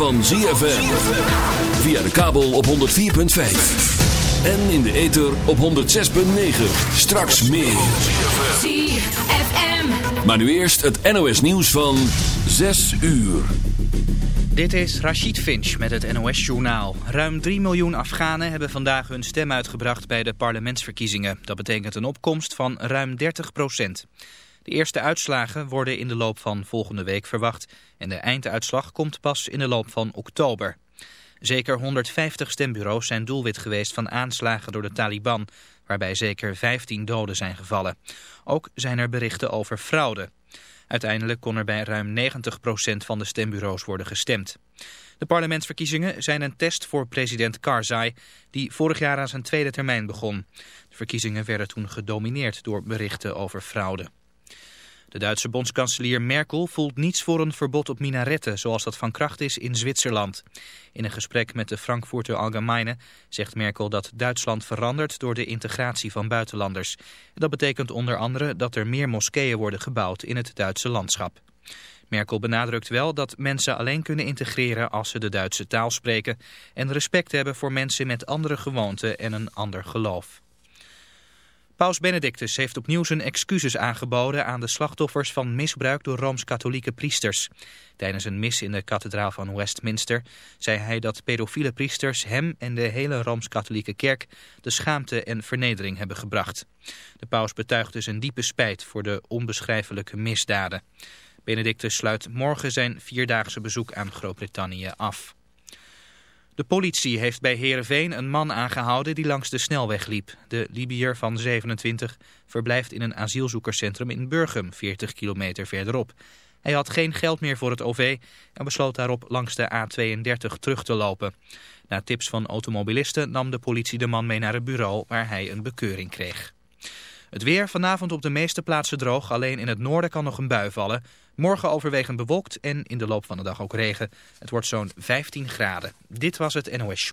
van ZFM. Via de kabel op 104.5. En in de ether op 106.9. Straks meer. ZFM. Maar nu eerst het NOS nieuws van 6 uur. Dit is Rachid Finch met het NOS-journaal. Ruim 3 miljoen Afghanen hebben vandaag hun stem uitgebracht bij de parlementsverkiezingen. Dat betekent een opkomst van ruim 30 procent. De eerste uitslagen worden in de loop van volgende week verwacht. En de einduitslag komt pas in de loop van oktober. Zeker 150 stembureaus zijn doelwit geweest van aanslagen door de Taliban, waarbij zeker 15 doden zijn gevallen. Ook zijn er berichten over fraude. Uiteindelijk kon er bij ruim 90% van de stembureaus worden gestemd. De parlementsverkiezingen zijn een test voor president Karzai, die vorig jaar aan zijn tweede termijn begon. De verkiezingen werden toen gedomineerd door berichten over fraude. De Duitse bondskanselier Merkel voelt niets voor een verbod op minaretten, zoals dat van kracht is in Zwitserland. In een gesprek met de Frankfurter Allgemeine zegt Merkel dat Duitsland verandert door de integratie van buitenlanders. Dat betekent onder andere dat er meer moskeeën worden gebouwd in het Duitse landschap. Merkel benadrukt wel dat mensen alleen kunnen integreren als ze de Duitse taal spreken en respect hebben voor mensen met andere gewoonten en een ander geloof. Paus Benedictus heeft opnieuw zijn excuses aangeboden aan de slachtoffers van misbruik door Rooms-Katholieke priesters. Tijdens een mis in de kathedraal van Westminster zei hij dat pedofiele priesters hem en de hele Rooms-Katholieke kerk de schaamte en vernedering hebben gebracht. De paus betuigde zijn diepe spijt voor de onbeschrijfelijke misdaden. Benedictus sluit morgen zijn vierdaagse bezoek aan Groot-Brittannië af. De politie heeft bij Heerenveen een man aangehouden die langs de snelweg liep. De Libiër van 27 verblijft in een asielzoekerscentrum in Burgum, 40 kilometer verderop. Hij had geen geld meer voor het OV en besloot daarop langs de A32 terug te lopen. Na tips van automobilisten nam de politie de man mee naar het bureau waar hij een bekeuring kreeg. Het weer vanavond op de meeste plaatsen droog, alleen in het noorden kan nog een bui vallen. Morgen overwegend bewolkt en in de loop van de dag ook regen. Het wordt zo'n 15 graden. Dit was het NOS.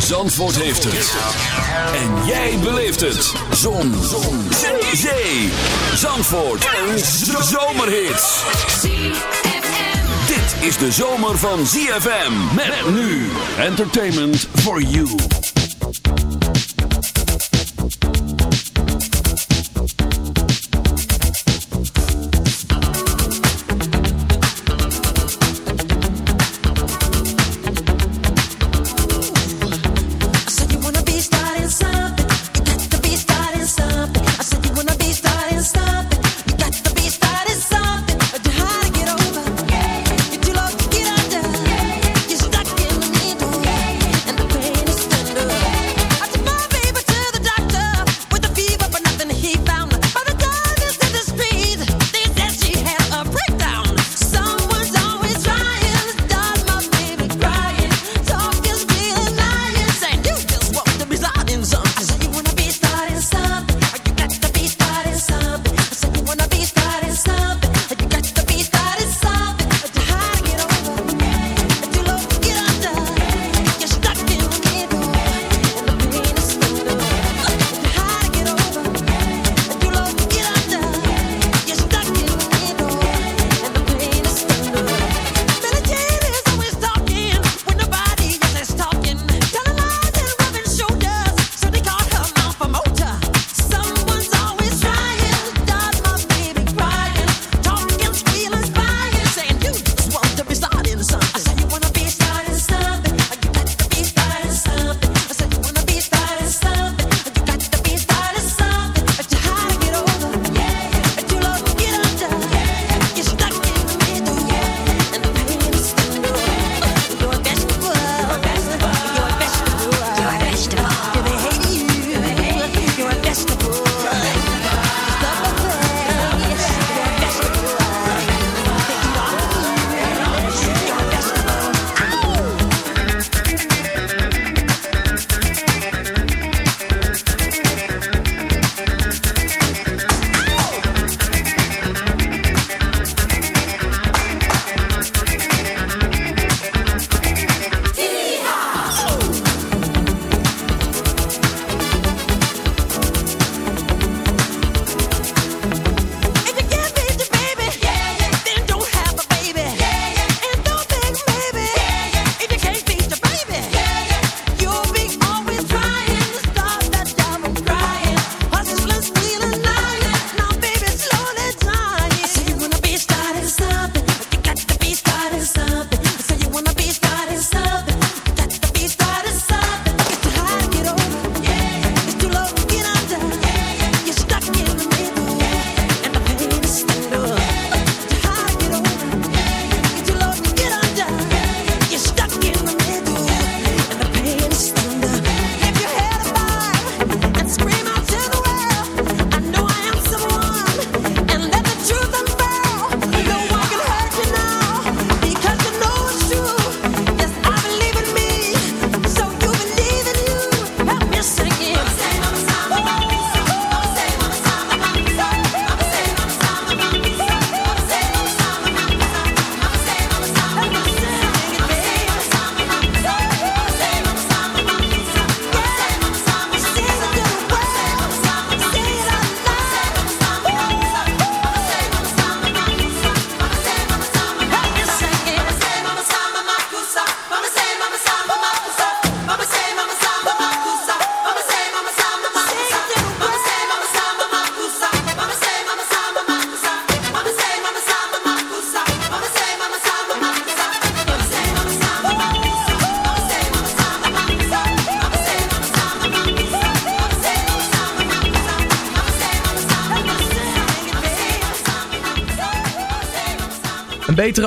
Zandvoort heeft het. En jij beleeft het. Zon. Zon. Zee. Zee. Zandvoort. Een zomerhit. Dit is de zomer van ZFM. Met nu. Entertainment for you.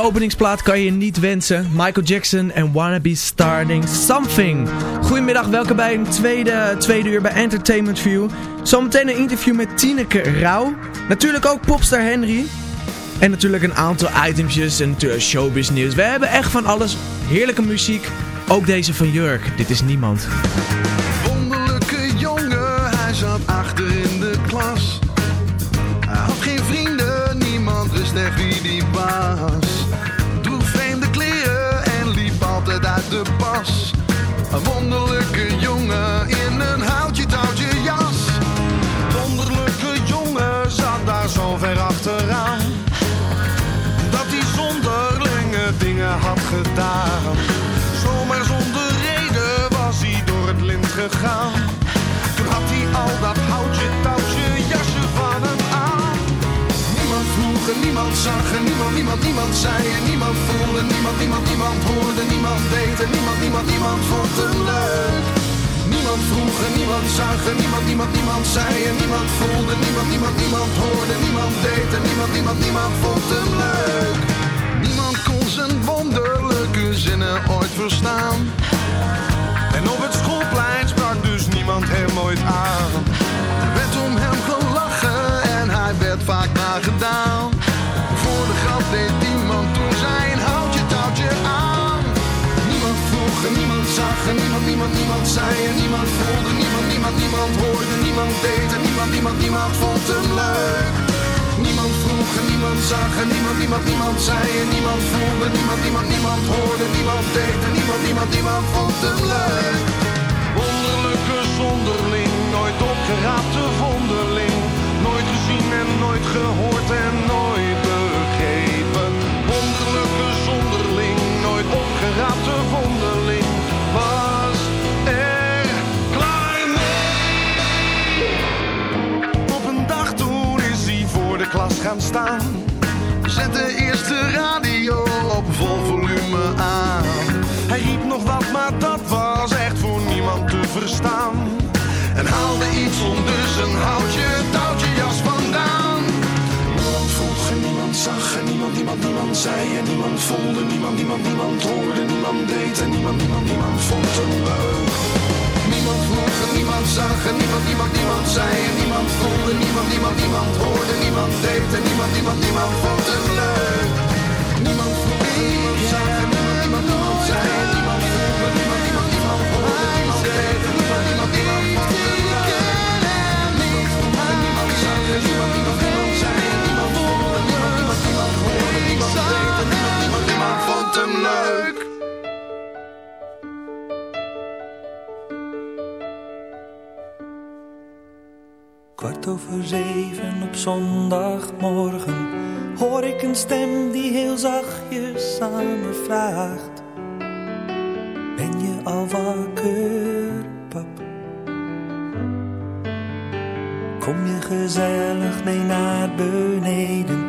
Openingsplaat kan je niet wensen. Michael Jackson en Wanna Be Starting Something. Goedemiddag, welkom bij een tweede, tweede uur bij Entertainment View. Zometeen een interview met Tineke Rauw. Natuurlijk ook popstar Henry. En natuurlijk een aantal itemsjes en showbiz nieuws. We hebben echt van alles. Heerlijke muziek. Ook deze van Jurk. Dit is Niemand. Wonderlijke jongen, Een wonderlijke jongen in een houtje touwtje jas. Wonderlijke jongen zat daar zo ver achteraan. Dat hij zonderlinge dingen had gedaan. Zomaar zonder reden was hij door het lint gegaan. Toen had hij al dat houtje touwtje niemand zag en niemand, niemand, niemand zei en niemand voelde. Niemand, niemand, niemand hoorde, niemand deed en niemand, niemand, niemand vond hem leuk. Niemand vroeg en niemand zag en niemand, niemand, niemand zei en niemand voelde. Niemand, niemand, niemand hoorde, niemand deed en niemand, niemand, niemand vond hem leuk. Niemand kon zijn wonderlijke zinnen ooit verstaan. En op het schoolplein sprak dus niemand hem ooit aan. Er werd om hem gelachen en hij werd vaak nagedaan. Deed iemand toen zijn houtje touwtje aan. Niemand vroeg en niemand zag en niemand, niemand, niemand zei en niemand voelde. Niemand, niemand, niemand hoorde, niemand deed en niemand, niemand, niemand vond hem leuk. Niemand vroeg en niemand zag en niemand, niemand, niemand zei en niemand voelde. Niemand, niemand, niemand hoorde, niemand deed en niemand, niemand, niemand vond hem leuk. Wonderlijke zonderling, nooit opgeraapte vonderling. Nooit gezien en nooit gehoord en nooit gaan staan. Eerst de radio op vol volume aan. Hij riep nog wat, maar dat was echt voor niemand te verstaan. En haalde iets onder zijn houtje, zei en niemand voelde. Niemand, niemand, niemand hoorde, niemand deed en niemand, niemand, niemand vond hem leuk. Niemand en niemand zag en niemand, niemand, niemand zei en niemand voelde. Niemand, niemand, niemand hoorde, niemand deed en niemand, niemand, niemand vond hem leuk. Niemand en niemand zag en niemand, niemand, niemand zei en niemand voelde. Niemand, niemand, niemand hoorde, niemand deed en niemand, niemand, niemand vond hem leuk. Niemand en niemand zag en niemand, niemand, vond hem leuk. Kwart over zeven op zondagmorgen hoor ik een stem die heel zachtjes aan me vraagt: Ben je al wakker, pap? Kom je gezellig mee naar beneden?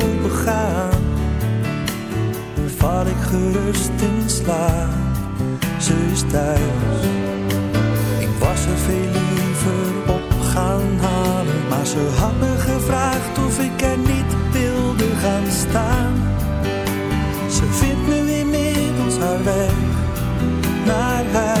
Val ik gerust in slaap, ze is thuis. Ik was er veel liever op gaan halen, maar ze had me gevraagd of ik er niet wilde gaan staan. Ze vindt nu inmiddels haar weg naar huis.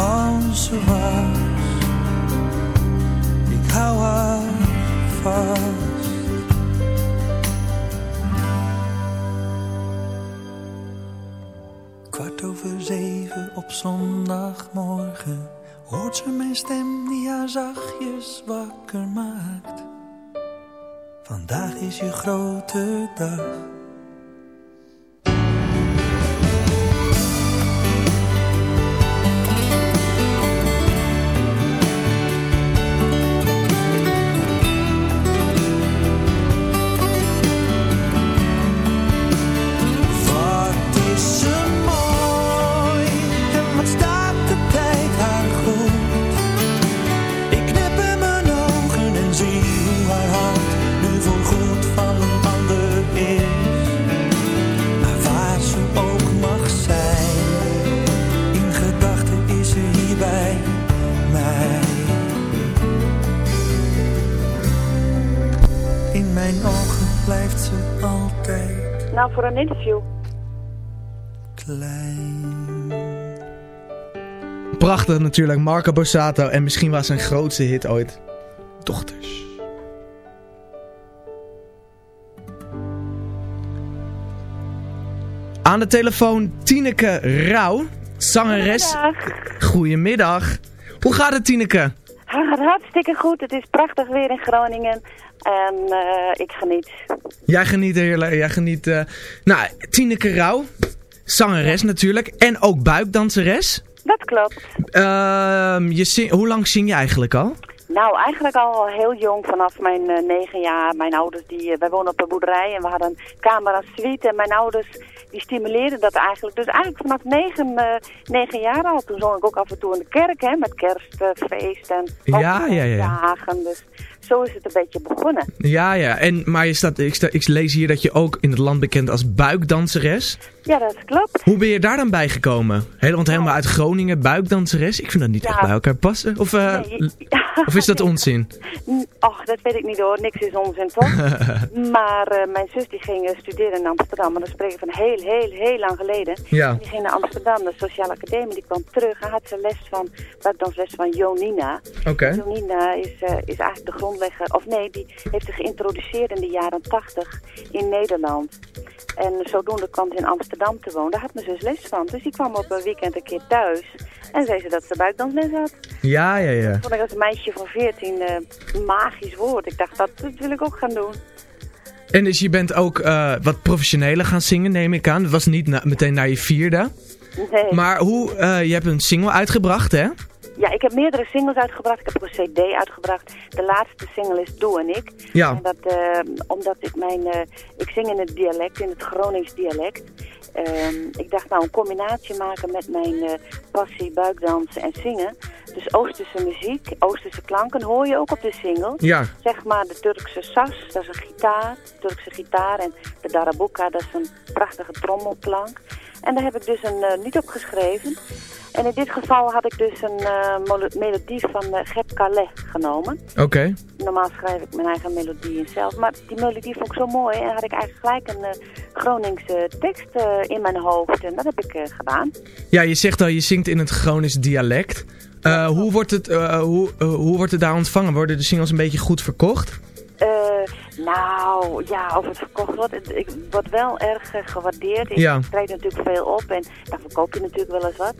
Zoals ze was. Ik hou haar vast. Kwart over zeven op zondagmorgen hoort ze mijn stem die haar zachtjes wakker maakt. Vandaag is je grote dag. Nou, voor een interview. klein. Prachtig natuurlijk, Marco Borsato. En misschien was zijn grootste hit ooit. Dochters. Aan de telefoon Tineke Rauw, zangeres. Goedemiddag. Hoe gaat het Tineke? Het gaat hartstikke goed. Het is prachtig weer in Groningen. En eh, ik geniet. Jij geniet heerlijk. Jij geniet. eh, Nou, Tineke Rauw, zangeres natuurlijk. En ook buikdanseres. Dat klopt. Ehm, je zing- hoe lang zing je eigenlijk al? Nou, eigenlijk al heel jong, vanaf mijn eh, negen jaar. Mijn ouders, die, wij wonen op een boerderij en we hadden een kamer als suite. En mijn ouders, die stimuleerden dat eigenlijk. Dus eigenlijk vanaf negen, negen jaar al. Toen zong ik ook af en toe in de kerk, hè, met kerstfeest en Ja, ja, ja. dagen. Dus zo is het een beetje begonnen. Ja, ja. En, maar je staat, ik, sta, ik lees hier dat je ook in het land bekend als buikdanseres. Ja, dat klopt. Hoe ben je daar dan bij gekomen? Heel, want helemaal uit Groningen, buikdanseres. Ik vind dat niet echt bij elkaar passen. Of, eh, Nee. of is dat onzin? Och, dat weet ik niet hoor. Niks is onzin, toch? maar eh, mijn zus die ging eh, studeren in Amsterdam. Maar dat spreken we van heel, heel, heel lang geleden. Ja. Die ging naar Amsterdam, de Sociale Academie. Die kwam terug en had ze les van, les van Jonina. Oké. Jonina is, is eigenlijk de grondlegger, of nee, die heeft zich geïntroduceerd in de jaren tachtig in Nederland. En zodoende kwam ze in Amsterdam te wonen. Daar had mijn zus les van. Dus die kwam op een weekend een keer thuis. En zei ze dat ze buikdansles had. Ja, ja, ja. vond ik als meisje van 14 eh, een magisch woord. Ik dacht, dat, dat wil ik ook gaan doen. En dus je bent ook eh, wat professioneler gaan zingen, neem ik aan. Dat was niet na- meteen naar je vierde. Nee. Maar hoe, eh, je hebt een single uitgebracht, hè? Ja, ik heb meerdere singles uitgebracht. Ik heb een cd uitgebracht. De laatste single is Doe en Ik. Ja. En dat, eh, omdat ik mijn... eh, ik zing in het dialect, in het Gronings dialect. Ehm, ik dacht nou een combinatie maken met mijn eh, passie buikdansen en zingen. Dus Oosterse muziek, Oosterse klanken hoor je ook op de single. Ja. Zeg maar de Turkse sas, dat is een gitaar, Turkse gitaar. En de darabuka, dat is een prachtige trommelklank. En daar heb ik dus een eh, lied op geschreven. En in dit geval had ik dus een eh, melodie van eh Gep Calais genomen. Oké. Normaal schrijf ik mijn eigen melodie zelf. Maar die melodie vond ik zo mooi. En had ik eigenlijk gelijk een Groningse tekst in mijn hoofd. En dat heb ik gedaan. Ja, je zegt al, je zingt in het Gronings dialect. Hoe, wordt het, hoe, hoe wordt het daar ontvangen? Worden de singles een beetje goed verkocht? Nou, ja, of het verkocht wordt. Het ik, wordt wel erg eh, gewaardeerd. Ik Ja. treed natuurlijk veel op en dan verkoop je natuurlijk wel eens wat.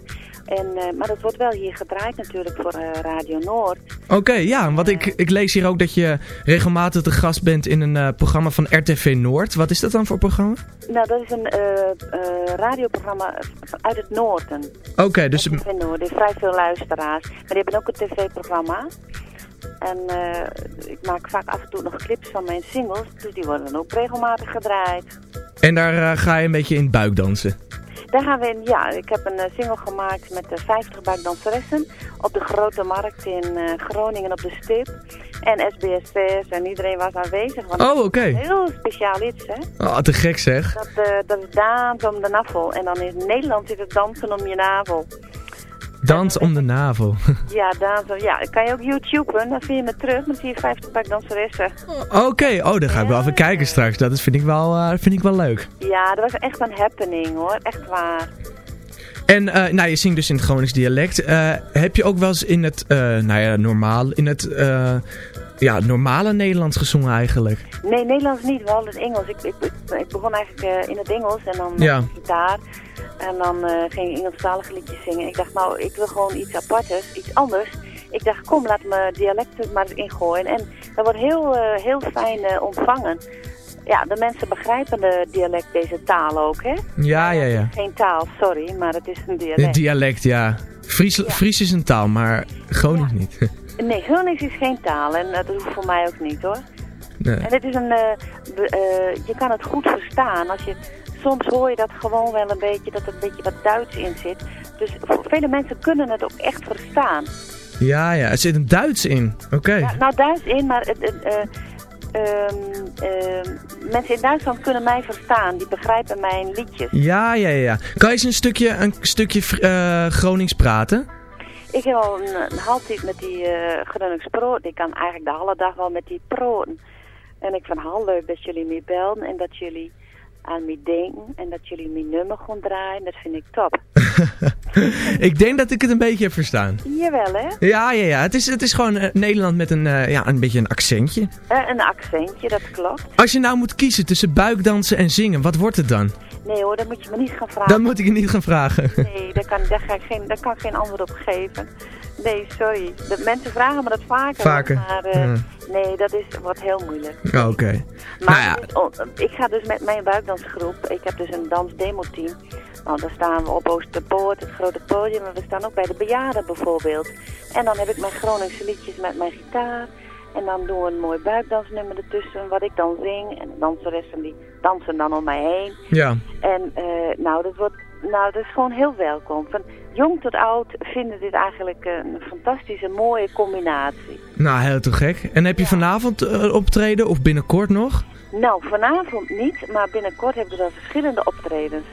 En, eh, maar dat wordt wel hier gedraaid natuurlijk voor eh, Radio Noord. Oké, ja, want ik, ik lees hier ook dat je regelmatig de gast bent in een programma van RTV Noord. Wat is dat dan voor programma? Nou, dat is een radioprogramma uit het Noorden. Oké, dus... RTV Noord, die heeft vrij veel luisteraars. Maar die hebben ook een tv-programma. En eh, ik maak vaak af en toe nog clips van mijn singles, dus die worden dan ook regelmatig gedraaid. En daar eh, ga je een beetje in het buik dansen. Daar gaan we in, ja, ik heb een eh, single gemaakt met de 50 buikdanseressen op de Grote Markt in Groningen op de Stip. En SBS6 en iedereen was aanwezig. want Oh, oké. Heel speciaal iets, hè. Oh, te gek zeg. Dat, dat is dans om de navel. En dan in Nederland zit het dansen om je navel. Dans om de navel. Ja, dansen. Ja, dan kan je ook YouTuben. Dan vind je me terug. Dan zie je 50 buikdanseressen. Oké, oh, daar ga ik wel even kijken straks. Dat is, vind, ik wel, eh, vind ik wel leuk. Ja, dat was echt een happening hoor. Echt waar. En eh, nou, je zingt dus in het Gronings dialect. Eh, heb je ook wel eens in het, eh, nou ja, normaal, in het eh, ja, normale Nederlands gezongen eigenlijk? Nee, Nederlands niet, wel het Engels. Ik, ik, ik, begon eigenlijk eh, in het Engels en dan met Ja. gitaar. En dan eh, ging ik Engelstalige liedjes zingen. Ik dacht, nou, ik wil gewoon iets aparters, iets anders. Ik dacht, kom, laat me dialecten maar ingooien. En dat wordt heel, eh, heel fijn eh, ontvangen. Ja, de mensen begrijpen de dialect, deze taal ook, hè? Ja, ja, ja. Geen taal, sorry, maar het is een Het dialect. dialect, ja. Fries, Fries is een taal, maar Gronings niet. nee, Gronings is geen taal en dat hoeft voor mij ook niet, hoor. Nee. En het is een, eh, be- eh, je kan het goed verstaan. Als je, soms hoor je dat gewoon wel een beetje, dat er een beetje wat Duits in zit. Dus voor vele mensen kunnen het ook echt verstaan. Ja, ja, er zit een Duits in. Oké. Ja, nou, Duits in, maar het, het, eh, ehm, ehm, mensen in Duitsland kunnen mij verstaan. Die begrijpen mijn liedjes. Ja, ja, ja. Kan je eens een stukje, een stukje eh, Gronings praten? Ik heb al een, een halftijd met die proot. Ik kan eigenlijk de hele dag wel met die proten. En ik vind het heel leuk dat jullie me belden en dat jullie aan me denken. En dat jullie mijn nummer gaan draaien. Dat vind ik top. ik denk dat ik het een beetje heb verstaan. Jawel, hè? Ja, ja, ja. Het is, het is gewoon eh, Nederland met een, eh, ja, een beetje een accentje. Een accentje, dat klopt. Als je nou moet kiezen tussen buikdansen en zingen, wat wordt het dan? Nee hoor, dat moet je me niet gaan vragen. Dan moet ik het niet gaan vragen. Nee, daar kan, daar, ga ik geen, daar kan ik geen antwoord op geven. Nee, sorry. De mensen vragen me dat vaker. Vaker, Maar eh, ja. nee, dat is, wordt heel moeilijk. Oh, Oké. Maar Nou ja. on- ik ga dus met mijn buikdansgroep. Ik heb dus een dansdemo-team. Nou, dan staan we op Oosterpoort, het grote podium. En we staan ook bij de bejaarden bijvoorbeeld. En dan heb ik mijn Groningse liedjes met mijn gitaar. En dan doen we een mooi buikdansnummer ertussen, wat ik dan zing. En de danseressen die dansen dan om mij heen. Ja. En eh, nou, dat wordt, nou, dat is gewoon heel welkom. Van jong tot oud vinden dit eigenlijk een fantastische, mooie combinatie. Nou, heel te gek. En heb je vanavond eh, optreden of binnenkort nog? Nou, vanavond niet, maar binnenkort hebben we wel verschillende optredens.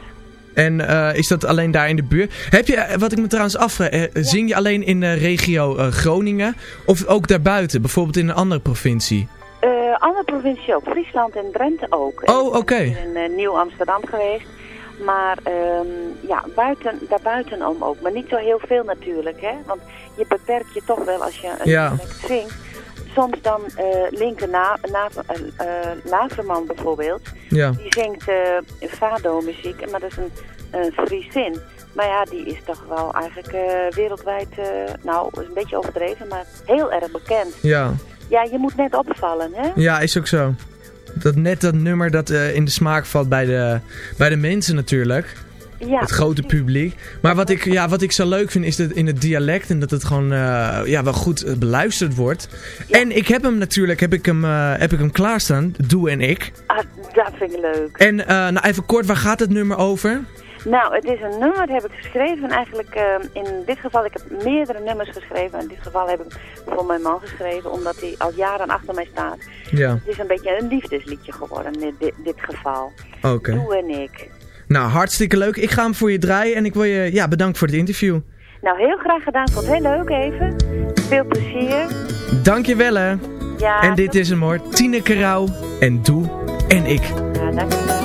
En eh, is dat alleen daar in de buurt? Heb je, eh, wat ik me trouwens afvraag, eh, zing je alleen in de regio Groningen of ook daarbuiten, bijvoorbeeld in een andere provincie? Eh andere provincie ook, Friesland en Drenthe ook. Oh, oké. Ik ben in Nieuw-Amsterdam geweest. Maar ehm, ja, buiten, daarbuiten om ook. Maar niet zo heel veel natuurlijk, hè. Want je beperkt je toch wel als je een Ja. zingt. Soms dan eh Linke Na, Na, eh, eh, Laverman bijvoorbeeld. Ja. Die zingt fado-muziek, maar dat is een, een Friesin. Maar ja, die is toch wel eigenlijk wereldwijd, nou, is een beetje overdreven, maar heel erg bekend. Ja. Ja, je moet net opvallen, hè? Ja, is ook zo. Dat net dat nummer dat in de smaak valt bij de, bij de mensen natuurlijk. Ja, het grote publiek. Maar wat ik, ja, wat ik zo leuk vind is dat in het dialect en dat het gewoon eh, ja, wel goed eh, beluisterd wordt. En ik heb hem natuurlijk, heb ik hem, eh, heb ik hem klaarstaan, Doe en ik. Ah, dat vind ik leuk. En nou even kort, waar gaat het nummer over? Nou, het is een nummer, dat heb ik geschreven eigenlijk in dit geval, ik heb meerdere nummers geschreven. In dit geval heb ik voor mijn man geschreven, omdat hij al jaren achter mij staat. Ja, Het is een beetje een liefdesliedje geworden in dit, dit geval. oké. Doe en ik. Nou, hartstikke leuk. Ik ga hem voor je draaien en ik wil je ja, bedanken voor het interview. Nou, heel graag gedaan. Vond het heel leuk even. Veel plezier. Dankjewel hè. Ja, en dit is hem hoor, Rauw en Doe en ik. Ja, dankjewel.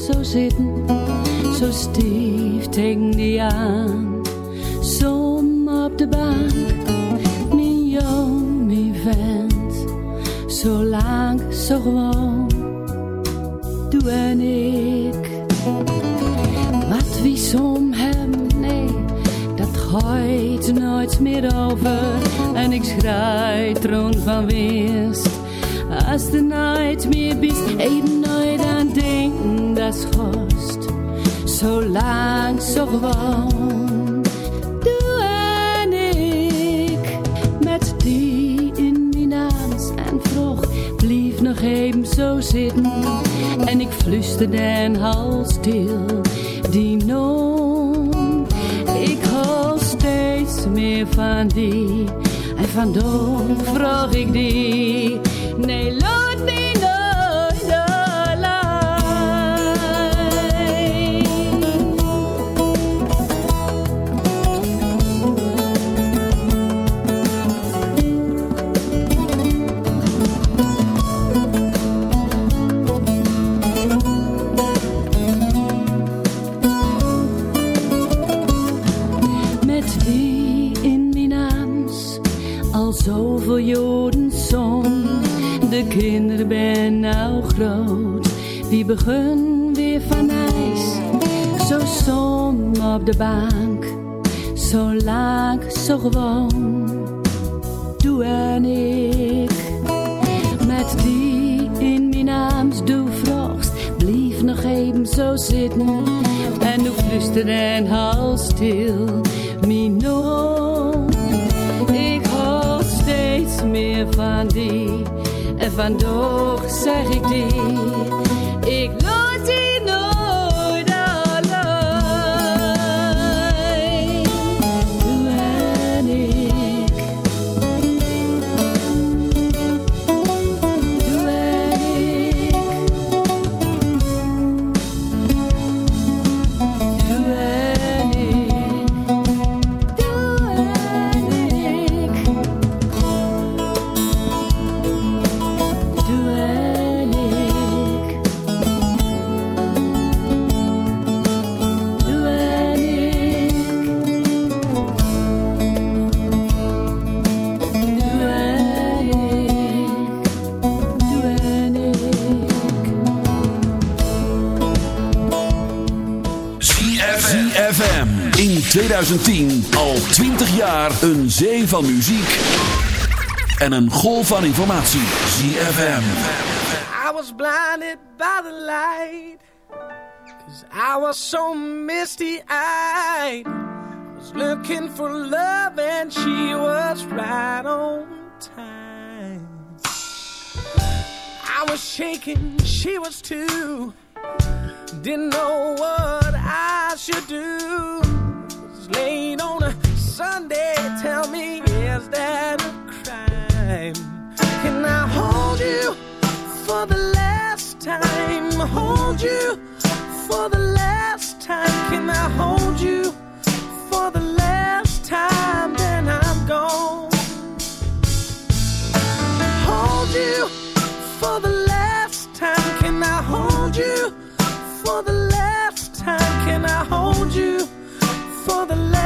Zo zitten. Zo stief tegen die aan, som op de bank. Mijn jong, mijn vent, zo lang, zo gewoon. Doe en ik, wat wie som hem, nee, dat weet nooit meer over en ik schrijf troon van weerst. Als de night meer bist, even nooit aan denken, dat is gost. Zo lang, zo gewoon. Doe en ik, met die in mijn arms en vroeg, blief nog even zo zitten. En ik fluisterde en hal stil, die noem. Ik hou steeds meer van die. En vandoor vroeg ik die. Nee, laat me nooit alleen. Met die in mijn arms, al zoveel joden. De kinderen ben nou groot, wie begun weer van ijs. Zo som op de bank, zo lang, zo gewoon. Doe en ik, met die in mijn arms, doe vroegst, blief nog even zo zitten. En doe flüsterde en hal stil, Mino. Ik hou steeds meer van die, en vandoor zeg ik die. 2010 al 20 jaar een zee van muziek en een golf van informatie. ZFM. I was blinded by the light. Cause I was so misty eyed. Was looking for love and she was right on time. I was shaking, she was too. Didn't know what I should do. Sunday. Tell me, is that a crime? Can I hold you for the last time? Hold you for the last time? Can I hold you for the last time? Then I'm gone. Hold you for the last time. Can I hold you for the last time? Can I hold you for the last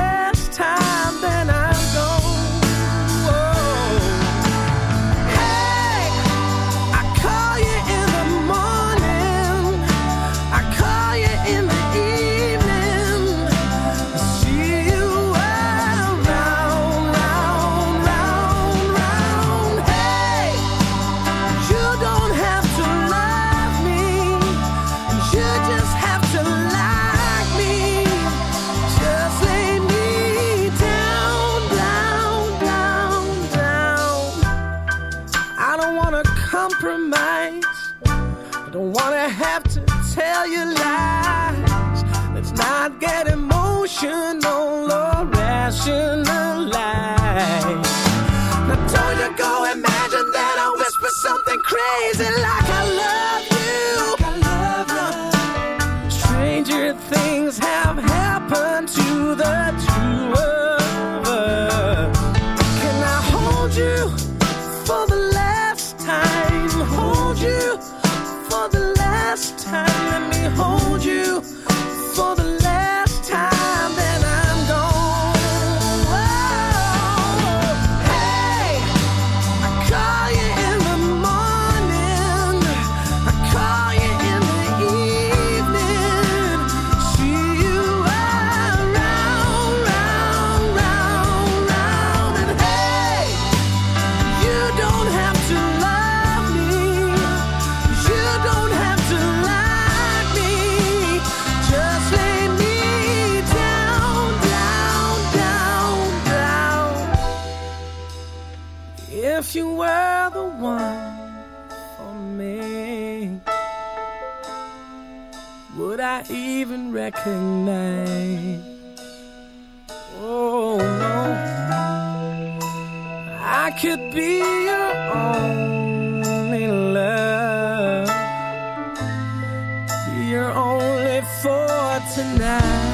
for tonight.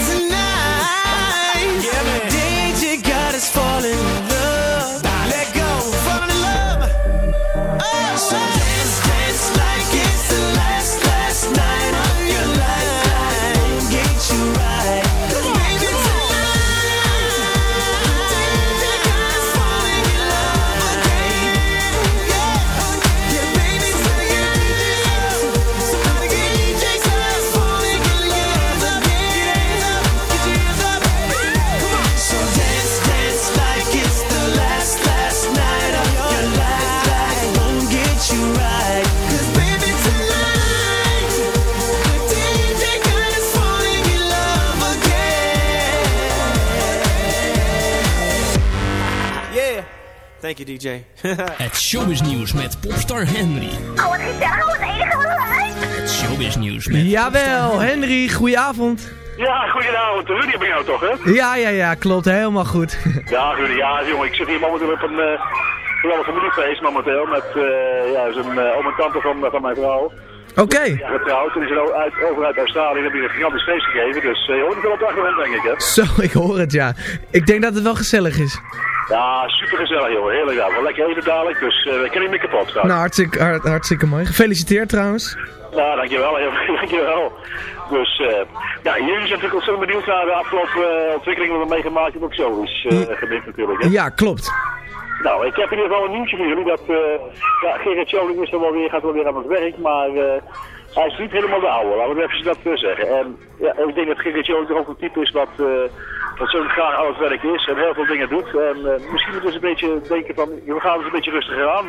Thank you, DJ. Het showbiznieuws met popstar Henry. Oh, wat gezellig. Oh, het enige wat leuk. Het showbiznieuws met Jawel, Henry, goedenavond. Ja, goedenavond. Rudy ben jou toch, hè? Ja, ja, ja, klopt, helemaal goed. Ja, Rudy, ja, jongen, ik zit hier momenteel op een uh, geweldig familiefeest momenteel met uh, ja, zijn uh, oom en tante van, van mijn vrouw. Oké. Ja, getrouwd. Toen is er uit, over uit Australië heb je een gigantisch feest gegeven, dus je hoort het wel op de achtergrond, denk ik, hè? Zo, ik hoor het, ja. Ik denk dat het wel gezellig is. Ja, super gezellig, joh. Heerlijk, ja. Wel lekker eten dadelijk, dus we kunnen niet meer kapot staan. Nou, hartstikke, hart, hartstikke mooi. Gefeliciteerd trouwens. Nou, dankjewel, dankjewel. Dus uh, ja, jullie zijn natuurlijk ontzettend benieuwd naar de afgelopen uh, ontwikkelingen die we meegemaakt hebben op Showbiz uh, gebied natuurlijk. Hè? Ja, klopt. Nou, ik heb in ieder geval een nieuwtje voor jullie. Dat, ja, Gerrit Joling is er wel weer, gaat wel weer aan het werk, maar hij is niet helemaal de oude, laten we even dat zeggen. En ja, ik denk dat Gerrit Joling toch ook een type is wat, wat zo graag aan het werk is en heel veel dingen doet. En misschien moeten we eens een beetje denken van, we gaan het een beetje rustiger aan.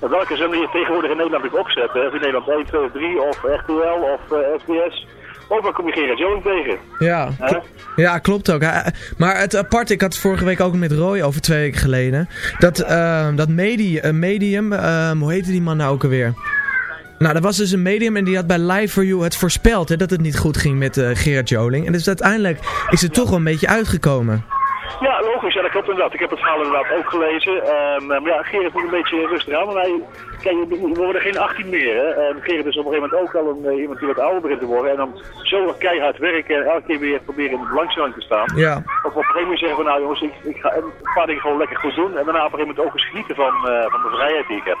Want welke zender je tegenwoordig in Nederland kunt opzetten, of in Nederland 1, 2, 3 of RTL of SBS... Overal kom je Gerard Joling tegen. Ja, ja, klopt ook. Maar het apart, ik had het vorige week ook met Roy over twee weken geleden. Dat, uh, dat medium, medium uh, hoe heette die man nou ook alweer? Nou, er was dus een medium en die had bij Live for You het voorspeld hè, dat het niet goed ging met uh, Gerard Joling. En dus uiteindelijk is het toch wel een beetje uitgekomen. Ja, logisch. Ja, dat klopt inderdaad. Ik heb het verhaal inderdaad ook gelezen. Maar ja, Gerrit moet een beetje rustig aan. Want hij, kijk, we worden geen 18 meer. Hè. En Gerrit is op een gegeven moment ook al een, uh, iemand die wat ouder begint te worden. En dan zo keihard werken en elke keer weer proberen in de belangstelling te staan. Ja. Of op een gegeven moment zeggen van nou jongens, ik, ik ga een paar dingen gewoon lekker goed doen. En daarna op een gegeven moment ook eens genieten van, uh, van de vrijheid die ik heb.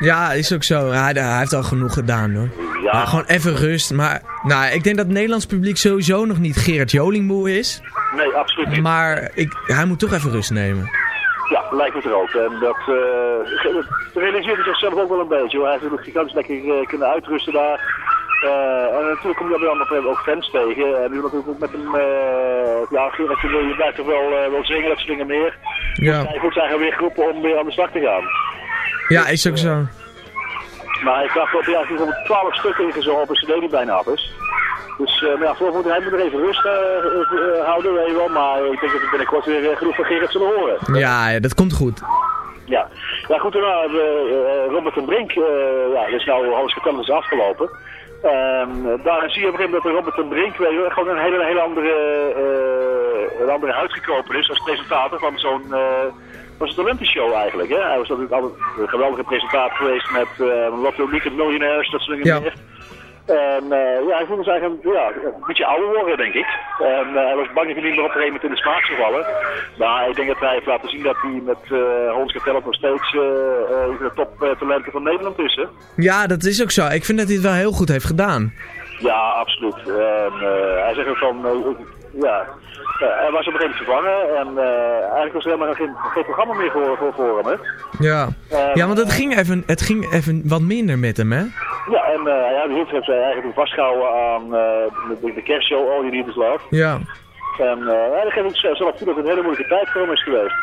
Ja, is ook zo. Hij, hij heeft al genoeg gedaan hoor. Ja. Maar gewoon even rust. Maar nou, ik denk dat het Nederlands publiek sowieso nog niet Gerard Joling moe is. Nee, absoluut niet. Maar ik, hij moet toch even rust nemen. Ja, lijkt me er ook. En dat uh, realiseert hij zichzelf ook wel een beetje. Hoor. Hij heeft natuurlijk gigantisch lekker uh, kunnen uitrusten daar. Uh, en natuurlijk kom je dan op een ook fans tegen. En nu natuurlijk ook met hem, uh, ja, Gerard, je blijft toch wel, uh, wel zingen, dat soort dingen meer. Ja. Dus hij moet zijn weer groepen om weer aan de slag te gaan. Ja, is ook zo. Maar ik dacht dat hij eigenlijk nog 12 stukken ingezongen op een cd die bijna af is. Dus uh, maar ja, vooral moet hij moet er even rust uh, uh, houden, weet je wel. Maar ik denk dat we binnenkort weer genoeg van Gerrit zullen horen. Ja, ja, dat komt goed. Ja, ja goed, daarna hebben we Robert en Brink. ja, is nou alles vertellen is afgelopen. Um, daar zie je op een gegeven moment dat Robert en Brink weet je, gewoon een hele, hele andere, een andere huid gekropen is als presentator van zo'n was een talentenshow eigenlijk. Hè? Hij was natuurlijk altijd een geweldige presentator geweest met uh, Lotto Weekend Millionaires, dat soort dingen ja. meer. En uh, ja, hij voelde zich eigenlijk ja, een beetje ouder worden, denk ik. En uh, hij was bang dat hij niet meer op een gegeven moment in de smaak zou vallen. Maar ik denk dat hij heeft laten zien dat hij met uh, Cartel nog steeds een van de toptalenten van Nederland is. Hè? Ja, dat is ook zo. Ik vind dat hij het wel heel goed heeft gedaan. Ja, absoluut. En, hij zegt ook van, ja, uh, hij was op een gegeven moment vervangen en uh, eigenlijk was er helemaal geen, geen programma meer voor, voor, voor hem. Hè? Ja. Ja, want het ging, even, het ging even wat minder met hem, hè? Ja, en uh, ja, de heeft zij eigenlijk vastgehouden aan de, de kerstshow All You Need Is Love. Ja. En ja, dat geeft ook zelf toe dat het een hele moeilijke tijd voor hem is geweest.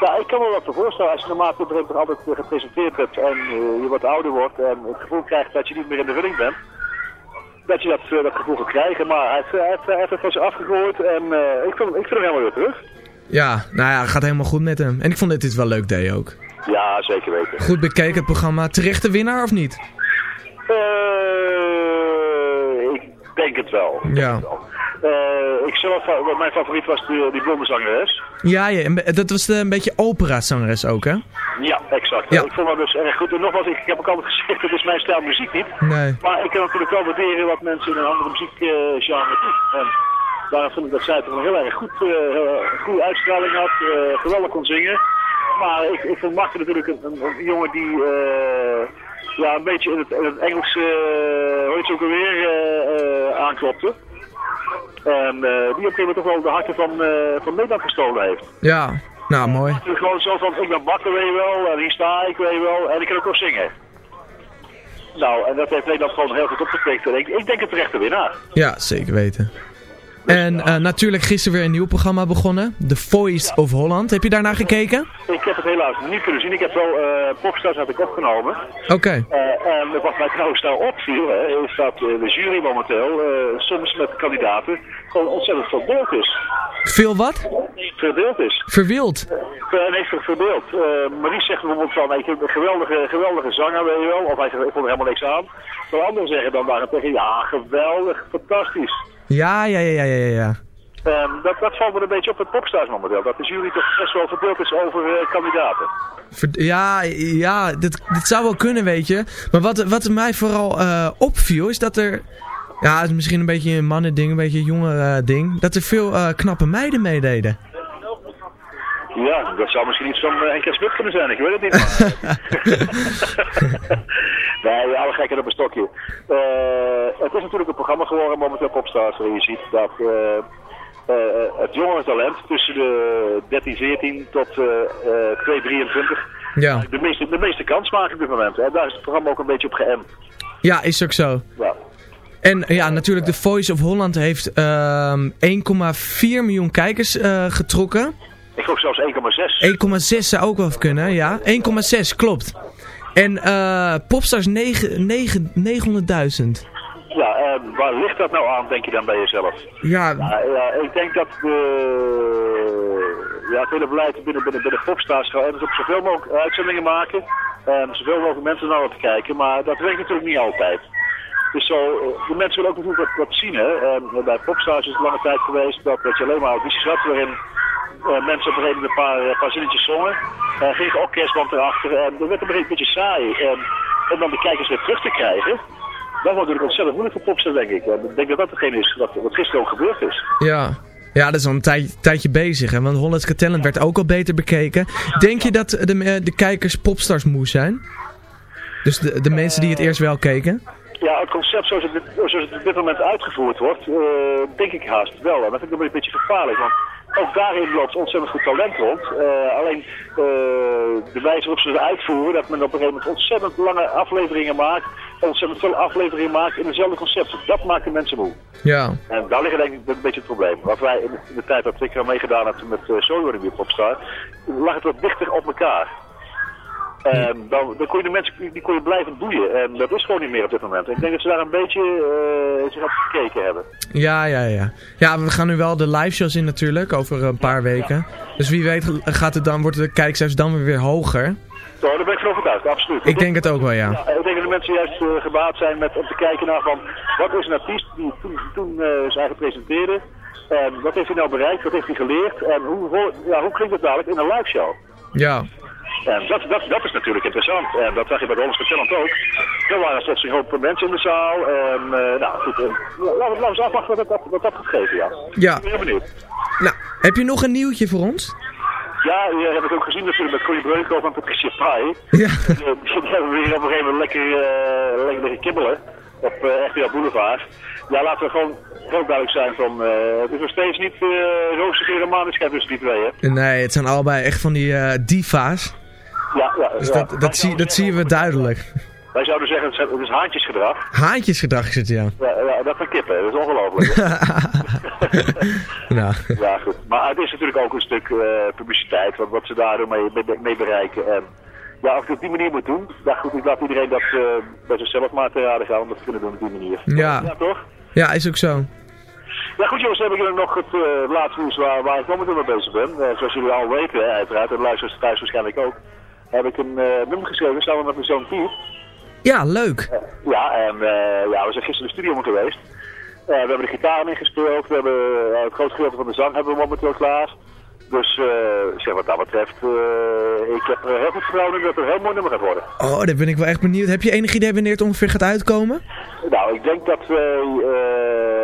Ja, ik kan me wat voorstellen als je normaal toch altijd gepresenteerd hebt en je wat ouder wordt en het gevoel krijgt dat je niet meer in de running bent dat je dat, dat gevoel gaat krijgen. Maar hij heeft, hij heeft, hij heeft het van zich afgegooid en uh, ik, vind, ik vind hem helemaal weer terug. Ja, nou ja, het gaat helemaal goed met hem. En ik vond dat dit wel leuk deed ook. Ja, zeker weten. Goed bekeken het programma. Terechte winnaar of niet? Uh, ik denk het wel. Ja. Uh, ik zelf, mijn favoriet was die, die blonde zangeres. Ja, ja, dat was de, een beetje opera-zangeres ook, hè? Ja, exact. Ja. Ik vond dat dus erg goed. En nogmaals, ik, ik heb ook altijd gezegd, het is mijn stijl muziek niet. Nee. Maar ik kan natuurlijk wel waarderen wat mensen in een andere muziekgenre doen. En daarom vond ik dat zij toch heel erg goed, uh, goede uitstraling had, uh, geweldig kon zingen. Maar ik, ik vond Marten natuurlijk een, een, een jongen die uh, ja, een beetje in het, in het Engels, hoe heet het ook alweer, aanklopte. En die op een gegeven moment toch wel de harten van, van Nederland gestolen heeft. Ja, nou mooi. Het is gewoon zo van, ik ben bakker, weet je wel, en hier sta ik, weet je wel, en ik kan ook nog zingen. Nou, en dat heeft Nederland gewoon heel goed opgepikt. En ik, ik denk het terechte winnaar. Ja, zeker weten. En eh, natuurlijk gisteren weer een nieuw programma begonnen. The Voice of Holland. Heb je daarnaar gekeken? Ik heb het helaas niet kunnen zien. Ik heb wel eh Popstars had ik opgenomen. Oké. Eh, en wat mij trouwens nou opviel, hè, is dat de jury momenteel soms met kandidaten gewoon ontzettend verdeeld is. Veel wat? Verdeeld is. Verwild. Uh, nee, ver- verdeeld. Marie zegt bijvoorbeeld van, ik heb een geweldige, geweldige zanger, weet je wel. Of hij zegt, ik vond er helemaal niks aan. Terwijl anderen zeggen dan daarentegen, ja, geweldig, fantastisch. Ja, ja, ja, ja, ja, ja. Ehm, dat, dat valt me een beetje op met Popstars momenteel. Dat de jury toch best wel verdeeld is over eh, kandidaten. Ja, ja dit, dit zou wel kunnen, weet je. Maar wat, wat mij vooral eh, opviel, is dat er... Ja, het is misschien een beetje een mannending, een beetje een jonge eh, ding. Dat er veel knappe meiden meededen. Ja, dat zou misschien iets van uh, Henk Smit kunnen zijn, ik weet het niet. maar... nee, alle gekheid op een stokje. Eh, het is natuurlijk een programma geworden momenteel op Popstars, waar je ziet dat eh, eh, het jongere talent tussen de 13, 14 tot eh, eh, 2, 23 Ja. de, meeste, de meeste kans maken op dit moment. Hè. Daar is het programma ook een beetje op geënt. Ja, is ook zo. Ja. En ja, natuurlijk, de Voice of Holland heeft ehm 1,4 miljoen kijkers eh, getrokken. Ik geloof zelfs 1,6. 1,6 zou ook wel kunnen, ja. 1,6, klopt. En eh Popstars 9 9 900.000. Ja, en waar ligt dat nou aan, denk je dan bij jezelf? Ja, Ja, ja, ik denk dat de, ja, het hele beleid binnen, binnen, binnen Popstars gaat op zoveel mogelijk uitzendingen maken. En zoveel mogelijk mensen naar te kijken, maar dat werkt natuurlijk niet altijd. Dus zo, eh, de mensen willen ook natuurlijk wat, wat zien. Hè. En bij Popstars is het lange tijd geweest dat, dat je alleen maar audities had waarin eh, mensen op een gegeven moment een paar, een paar zinnetjes zongen. En geen orkestband erachter. En dat werd op een een beetje saai. En om dan de kijkers weer terug te krijgen, dat wordt natuurlijk ontzettend moeilijk voor Popstars, denk ik. Ik denk dat dat degene is wat, wat gisteren ook gebeurd is. ja. Ja, dat is al een tijd, tijdje bezig, hè. Want Holland's Talent werd ook al beter bekeken. Denk je dat de, eh, de kijkers Popstars moe zijn? Dus de, de mensen die het eerst wel keken? Ja, het concept zoals het, zoals het op dit moment uitgevoerd wordt, eh, denk ik haast wel. En dat vind ik een beetje gevaarlijk, want ook daarin loopt ontzettend goed talent rond. Eh, alleen eh, de wijze waarop ze het uitvoeren, dat men op een gegeven moment ontzettend lange afleveringen maakt, ontzettend veel afleveringen maakt in dezelfde concepten. Dat maakt de mensen moe. Ja. En daar ligt denk ik een beetje het probleem. Wat wij in de, in de tijd dat ik er meegedaan heb met uh, Solo Review Popstar, lag het wat dichter op elkaar. En dan, dan kon je de mensen die kon je blijven boeien. En dat is gewoon niet meer op dit moment. Ik denk dat ze daar een beetje uh, zich op gekeken hebben. Ja, ja, ja. Ja, we gaan nu wel de live shows in natuurlijk, over een paar weken. Dus wie weet gaat het dan, wordt de kijkcijfers dan weer, weer hoger. Zo, daar ben ik van overtuigd, absoluut. Ik denk het ook wel, ja. ja ik denk dat de mensen juist uh, gebaat zijn met om te kijken naar van, wat is een artiest die toen, toen uh, zijn gepresenteerde. En wat heeft hij nou bereikt, wat heeft hij geleerd en hoe, ja, hoe klinkt het dadelijk in een live show? Ja. En dat, dat, dat is natuurlijk interessant. En dat zag je bij de Hollands Talent ook. Er waren slechts een hoop mensen in de zaal. En uh, nou goed, uh, laten we eens afwachten wat dat, wat dat gaat geven, ja. Ja. Ik ben heel benieuwd. Nou, heb je nog een nieuwtje voor ons? Ja, die heb ik ook gezien natuurlijk met Connie Breukhoff en Patricia Pai. Ja. Die, hebben weer op een gegeven moment lekker, uh, lekker liggen kibbelen op uh, RTL Boulevard. Ja, laten we gewoon heel duidelijk zijn van, uh, het is nog steeds niet uh, roze geur en maneschijn tussen die twee, hè? Nee, het zijn allebei echt van die uh, diva's. Ja, ja. Dus dat, dat, zie, dat zien we duidelijk. Wij zouden zeggen, het is haantjesgedrag. Haantjesgedrag is het, ja. Ja, ja dat van kippen, dat is ongelooflijk. nou. Ja, goed. Maar het is natuurlijk ook een stuk uh, publiciteit, wat, wat ze daardoor mee, mee bereiken. En ja, of je het op die manier moet doen, ja, goed, ik laat iedereen dat uh, bij zichzelf maar te raden gaan om dat te kunnen doen op die manier. Ja. Ja, toch? Ja, is ook zo. Ja goed jongens, dan heb ik nog het uh, laatste nieuws waar, waar ik momenteel mee bezig ben. Zoals jullie al weten, uiteraard, en luisteren thuis waarschijnlijk ook, heb ik een uh, nummer geschreven samen met mijn zoon Piet. Ja, leuk. ja, en ja, we zijn gisteren in de studio geweest. we hebben de gitaar ingespeeld, we hebben het grootste gedeelte van de zang hebben we momenteel klaar. Dus zeg wat dat betreft, ik heb er heel goed vertrouwen in dat het een heel mooi nummer gaat worden. Oh, daar ben ik wel echt benieuwd. Heb je enig idee wanneer het ongeveer gaat uitkomen? Nou, ik denk dat we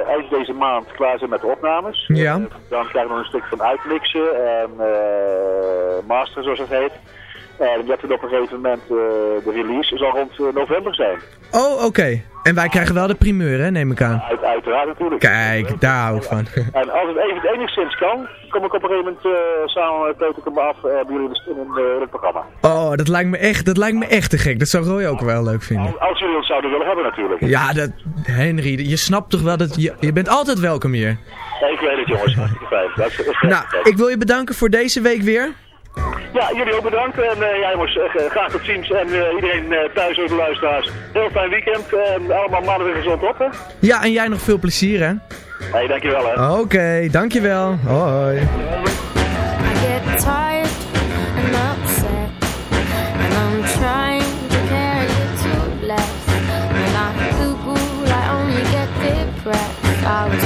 eind deze maand klaar zijn met de opnames. Ja. Uh, dan krijgen we nog een stuk van uitmixen en uh, masteren zoals het heet. En dat we op een gegeven moment uh, de release zal rond november zijn. Oh, oké. Okay. En wij krijgen wel de primeur, hè, neem ik aan. Uit, uit, uiteraard natuurlijk. Kijk, daar hou ik van. En als het even enigszins kan, kom ik op een gegeven moment eh, samen met Peter me af eh, bij jullie in, de- in, een, eh, in het programma. Oh, dat lijkt me echt, dat lijkt me echt te gek. Dat zou Roy ook wel leuk vinden. Als jullie ons zouden willen hebben natuurlijk. Ja, dat, Henry, je snapt toch wel dat je, je bent altijd welkom hier. Ja, ik weet het jongens, hartstikke fijn. Nou, ik wil je bedanken voor deze week weer. Ja, jullie ook bedankt. En eh, ja jongens, eh, graag tot ziens. En eh, iedereen eh, thuis, ook de luisteraars. Heel fijn weekend. En allemaal mannen weer gezond op, hè? Ja, en jij nog veel plezier, hè? Hé, dankjewel, hè. Oké, dankjewel. Hoi. I get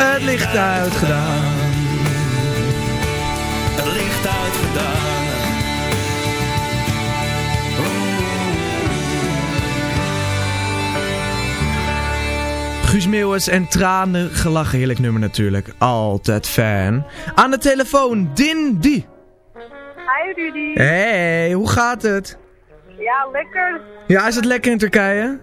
Het licht uitgedaan. het licht uitgedaan. Guus Meeuwis en tranen gelachen. Heerlijk nummer natuurlijk. Altijd fan. Aan de telefoon, Dindy. Hi Rudy. Hey, hoe gaat het? Ja, lekker. Ja, is het lekker in Turkije?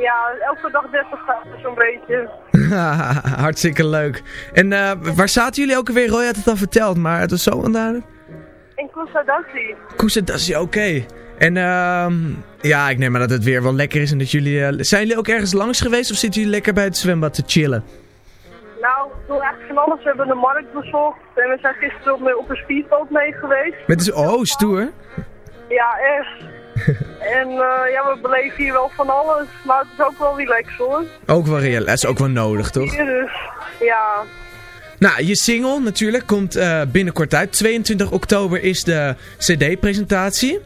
Ja, elke dag 30 graden zo'n beetje. Hartstikke leuk. En eh, waar zaten jullie ook alweer? Roy had het al verteld, maar het was zo onduidelijk. In Kusadasi. Kusadasi, oké. En ehm ja, ik neem maar dat het weer wel lekker is en dat jullie... eh, zijn jullie ook ergens langs geweest of zitten jullie lekker bij het zwembad te chillen? Nou, we doen eigenlijk van alles. We hebben de markt bezocht. En we zijn gisteren op, op een speedboot mee geweest. Met de, oh, stoer. Ja, echt. en eh, ja, we beleven hier wel van alles. Maar het is ook wel relaxed hoor. Ook wel reëel, dat is ook wel nodig, toch? Hier dus, ja. Nou, je single natuurlijk komt eh, binnenkort uit. 22 oktober is de cd-presentatie.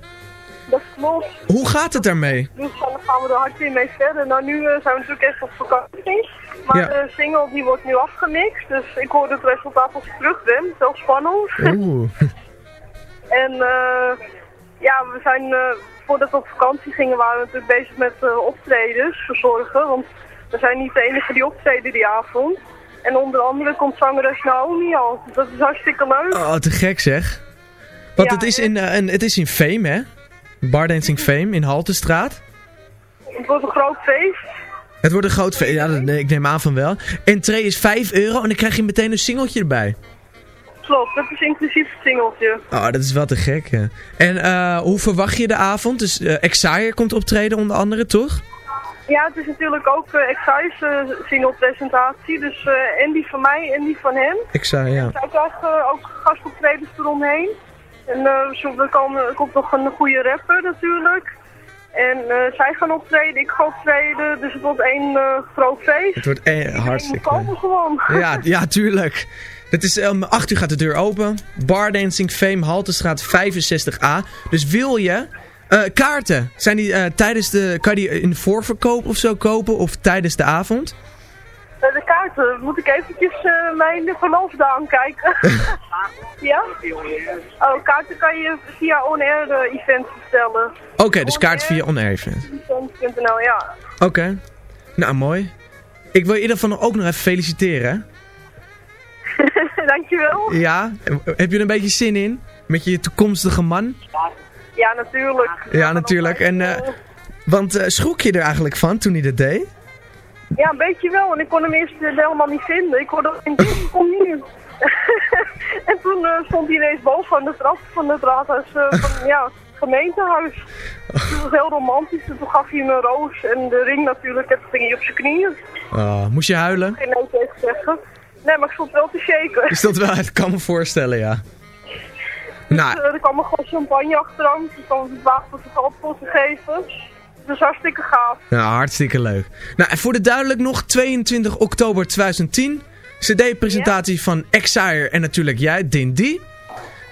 Dat klopt. Hoe gaat het daarmee? Dus dan gaan we er hard in mee verder. Nou, nu eh, zijn we natuurlijk echt op vakantie. Maar Ja. de single die wordt nu afgemixt. Dus ik hoor het resultaat als ik terug ben. Spannend. Oeh. En eh, ja, we zijn, voordat we op vakantie gingen, waren we natuurlijk bezig met eh, optredens verzorgen. Want we zijn niet de enige die optreden die avond. En onder andere komt zangeres Naomi al. Dat is hartstikke leuk. Oh, te gek zeg. Want Ja, het, is in, eh, een, het is in Fame, hè? Bar Dancing Fame in Haltestraat. Het wordt een groot feest. Het wordt een groot feest. Ja, ik neem aan van wel. Entree is 5 euro en dan krijg je meteen een singeltje erbij. Klopt, dat is inclusief het singeltje. Oh, dat is wel te gek, ja. En eh, hoe verwacht je de avond? Dus Exire komt optreden onder andere, toch? Ja, het is natuurlijk ook uh, eh, single-presentatie. Dus en die van mij en die van hem. Exire, ja. Zij krijgen eh, ook gastoptredens eromheen. En zo, er, komen, er komt nog een goede rapper natuurlijk. En zij gaan optreden, ik ga optreden. Dus het wordt één groot feest. Het wordt hartstikke moet komen gewoon. Ja, ja, tuurlijk. Het is om 8 uur gaat de deur open. Bar Dancing Fame, Haltestraat 65A. Dus wil je eh, kaarten, zijn die eh, tijdens de, kan je die in de voorverkoop of zo kopen of tijdens de avond? Eh, de kaarten, moet ik eventjes mijn verloofdaan kijken. ja? Oh, kaarten kan je via on-air events bestellen. Oké, dus kaart via On Air Event. Events.nl, ja. Oké, nou mooi. Ik wil je in ieder geval ook nog even feliciteren. Dankjewel. Ja, heb je er een beetje zin in? Met je toekomstige man? Ja, natuurlijk. Ja, natuurlijk. En, eh, want eh, schrok je er eigenlijk van toen hij dat deed? Ja, een beetje wel. Want ik kon hem eerst eh, helemaal niet vinden. Ik hoorde in dit kom hier. en toen stond hij ineens boven aan de trap van het raadhuis van ja, het gemeentehuis. Het was heel romantisch. En toen gaf hij me een roos en de ring natuurlijk. En toen ging hij op zijn knieën. Oh, moest je huilen? Geen nee tegen zeggen. Nee, maar ik stond wel te shaken. Is dat wel? Ik kan me voorstellen, ja. Nou, Dus, eh, er kwam een glas champagne achteraan. Dus kwam het water voor te geven. Dus hartstikke gaaf. nou, hartstikke leuk. Nou, en voor de duidelijk nog, 22 oktober 2010. CD-presentatie van Exire en natuurlijk jij, Dindy.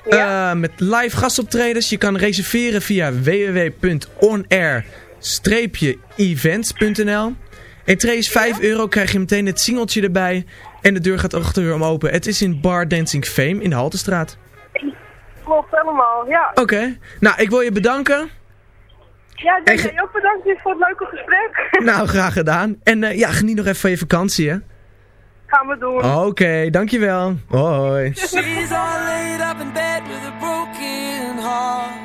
Eh, met live gastoptredens. Je kan reserveren via www.onair-events.nl Entree is 5 euro, krijg je meteen het singeltje erbij. En de deur gaat achter uur om open. Het is in Bar Dancing Fame in de Haltestraat. Klopt helemaal, ja. Oké, nou ik wil je bedanken. Ja, denk jij ook bedankt voor het leuke gesprek. Nou, graag gedaan. En eh, ja, geniet nog even van je vakantie, hè. Gaan we doen. Oké, dankjewel. Hoi. She's all laid up in bed with a broken heart.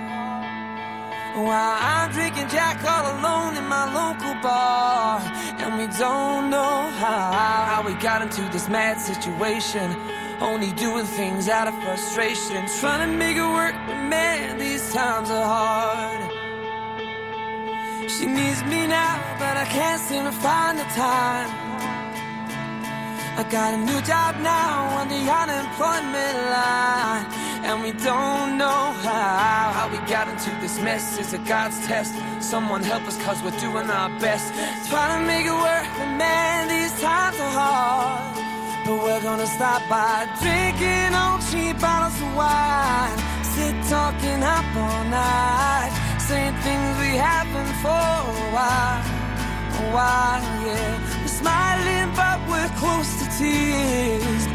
While I'm drinking Jack all alone in my local bar. And we don't know how, how we got into this mad situation. Only doing things out of frustration. Trying to make it work, but man, these times are hard. She needs me now, but I can't seem to find the time. I got a new job now on the unemployment line. And we don't know how, how we got into this mess. It's a God's test. Someone help us, cause we're doing our best. Trying to make it work, but man, these times are hard. But we're gonna stop by drinking on cheap bottles of wine. Sit talking up all night. Saying things we haven't for a while. A while, yeah. We're smiling, but we're close to tears.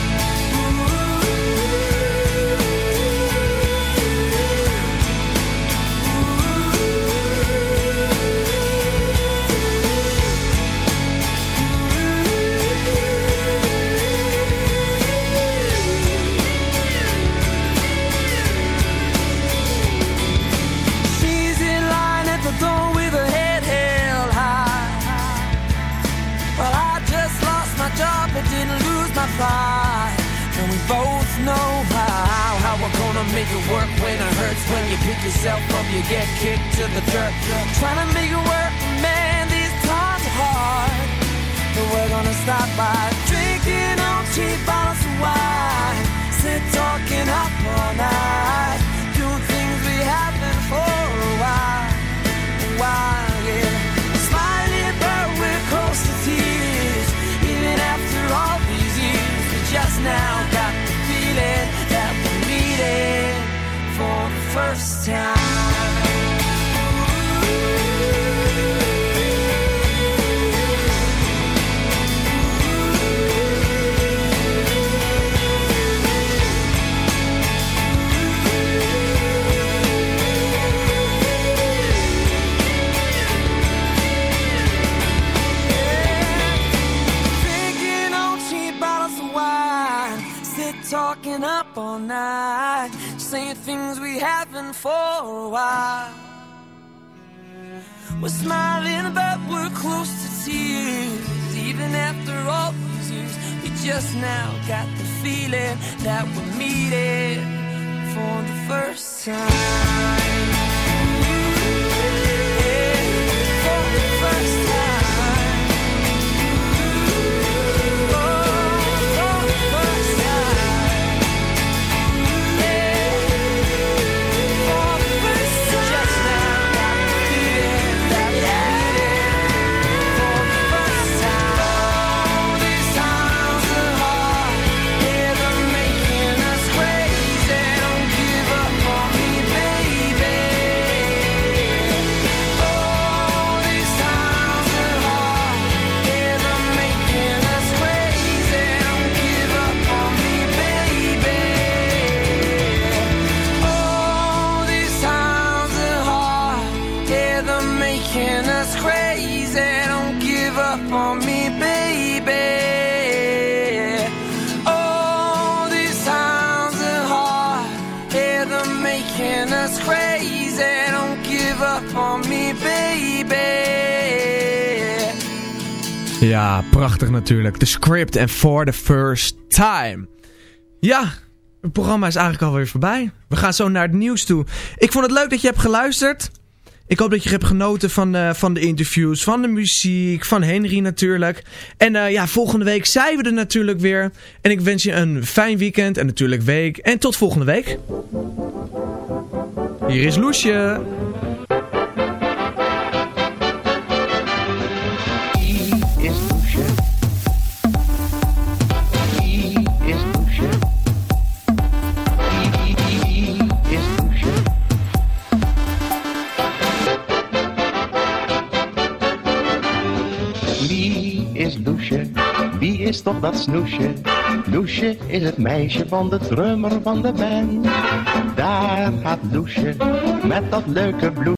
Natuurlijk. The Script en For the First Time. Ja, het programma is eigenlijk alweer voorbij. We gaan zo naar het nieuws toe. Ik vond het leuk dat je hebt geluisterd. Ik hoop dat je hebt genoten van, eh, van de interviews, van de muziek, van Henry natuurlijk. En eh, ja, volgende week zijn we er natuurlijk weer. En ik wens je een fijn weekend en natuurlijk week. En tot volgende week. Hier is Loesje. Is toch dat snoesje? Loesje is het meisje van de drummer van de band. Daar gaat Loesje met dat leuke bloesje.